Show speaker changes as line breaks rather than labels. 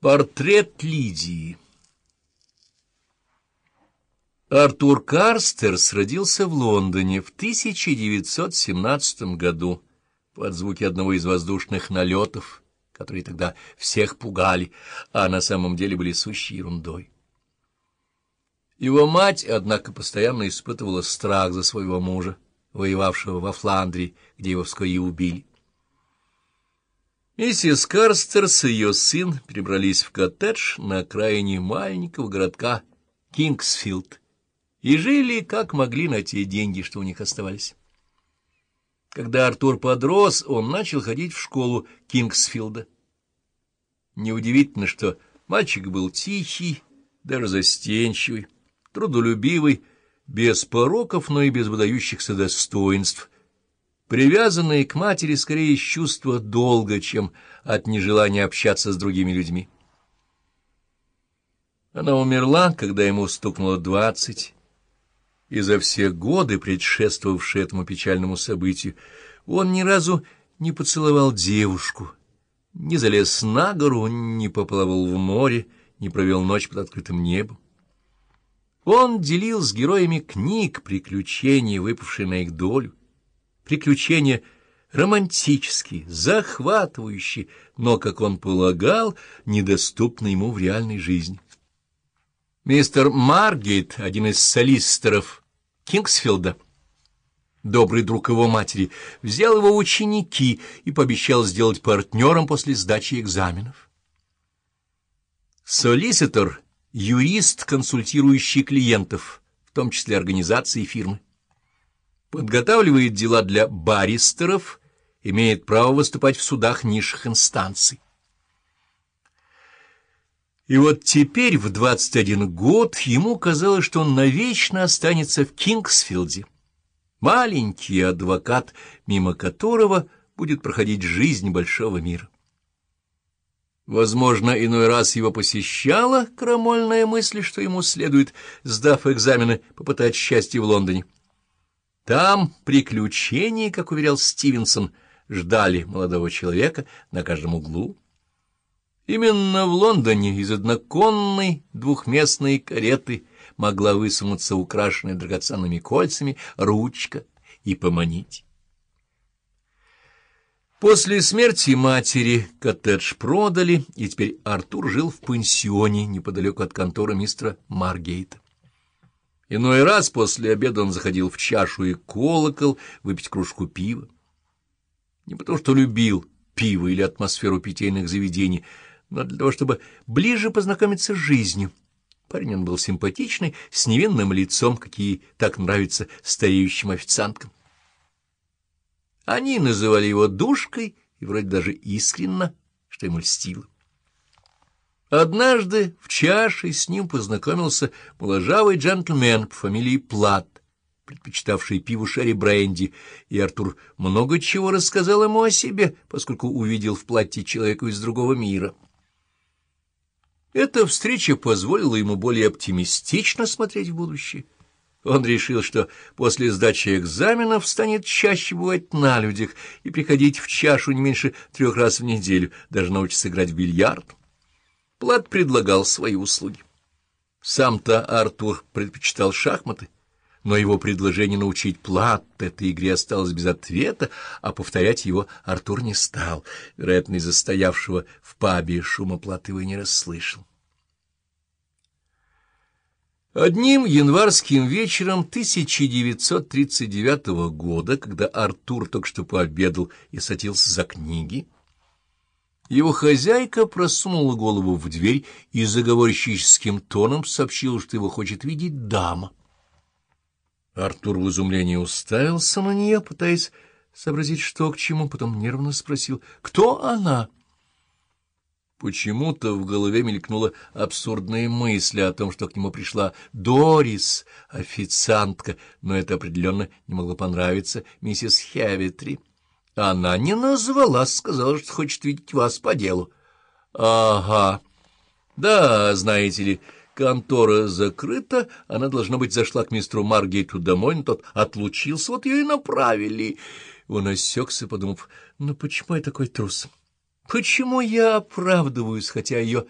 Портрет Лидии Артур Карстерс родился в Лондоне в 1917 году под звуки одного из воздушных налетов, которые тогда всех пугали, а на самом деле были сущей ерундой. Его мать, однако, постоянно испытывала страх за своего мужа, воевавшего во Фландрии, где его вскоре убили. Миссис Карстерс и ее сын перебрались в коттедж на окраине маленького городка Кингсфилд и жили, как могли, на те деньги, что у них оставались. Когда Артур подрос, он начал ходить в школу Кингсфилда. Неудивительно, что мальчик был тихий, даже застенчивый, трудолюбивый, без пороков, но и без выдающихся достоинств, привязанные к матери скорее из чувства долга, чем от нежелания общаться с другими людьми. Она умерла, когда ему стукнуло двадцать, и за все годы, предшествовавшие этому печальному событию, он ни разу не поцеловал девушку, не залез на гору, не поплавал в море, не провел ночь под открытым небом. Он делил с героями книг приключения, выпавшие на их долю, приключения романтические, захватывающие, но, как он полагал, недоступны ему в реальной жизни. Мистер Маргейт, один из солистеров Кингсфилда, добрый друг его матери, взял его ученики и пообещал сделать партнером после сдачи экзаменов. Солиситор — юрист, консультирующий клиентов, в том числе организации и фирмы подготавливает дела для баристеров, имеет право выступать в судах низших инстанций. И вот теперь, в 21 год, ему казалось, что он навечно останется в Кингсфилде. Маленький адвокат, мимо которого будет проходить жизнь большого мира. Возможно, иной раз его посещала крамольная мысль, что ему следует, сдав экзамены, попытать счастье в Лондоне. Там приключения, как уверял Стивенсон, ждали молодого человека на каждом углу. Именно в Лондоне из одноконной двухместной кареты могла высунуться украшенная драгоценными кольцами ручка и поманить. После смерти матери коттедж продали, и теперь Артур жил в пансионе неподалеку от конторы мистера Маргейта. Иной раз после обеда он заходил в чашу и колокол выпить кружку пива. Не потому что любил пиво или атмосферу питейных заведений, но для того, чтобы ближе познакомиться с жизнью. Парень он был симпатичный, с невинным лицом, какие так нравятся стареющим официанткам. Они называли его душкой и вроде даже искренно, что ему льстило. Однажды в чаше с ним познакомился моложавый джентльмен по фамилии Плат, предпочитавший пиву Шерри Бренди, и Артур много чего рассказал ему о себе, поскольку увидел в платье человека из другого мира. Эта встреча позволила ему более оптимистично смотреть в будущее. Он решил, что после сдачи экзаменов станет чаще бывать на людях и приходить в чашу не меньше трех раз в неделю, даже научиться играть в бильярд. Плат предлагал свои услуги. Сам-то Артур предпочитал шахматы, но его предложение научить Плат этой игре осталось без ответа, а повторять его Артур не стал. Вероятно, из-за стоявшего в пабе шума Плат его не расслышал. Одним январским вечером 1939 года, когда Артур только что пообедал и садился за книги, его хозяйка просунула голову в дверь и заговорщическим тоном сообщила, что его хочет видеть дама. Артур в изумлении уставился на нее, пытаясь сообразить, что к чему, потом нервно спросил, кто она? Почему-то в голове мелькнула абсурдная мысль о том, что к нему пришла Дорис, официантка, но это определенно не могло понравиться миссис Хевитри. Она не назвалась, сказала, что хочет видеть вас по делу. — Ага. Да, знаете ли, контора закрыта, она, должно быть, зашла к мистеру Маргейту домой, но тот отлучился, вот ее и направили. Он осекся, подумав, ну почему я такой трус? Почему я оправдываюсь, хотя ее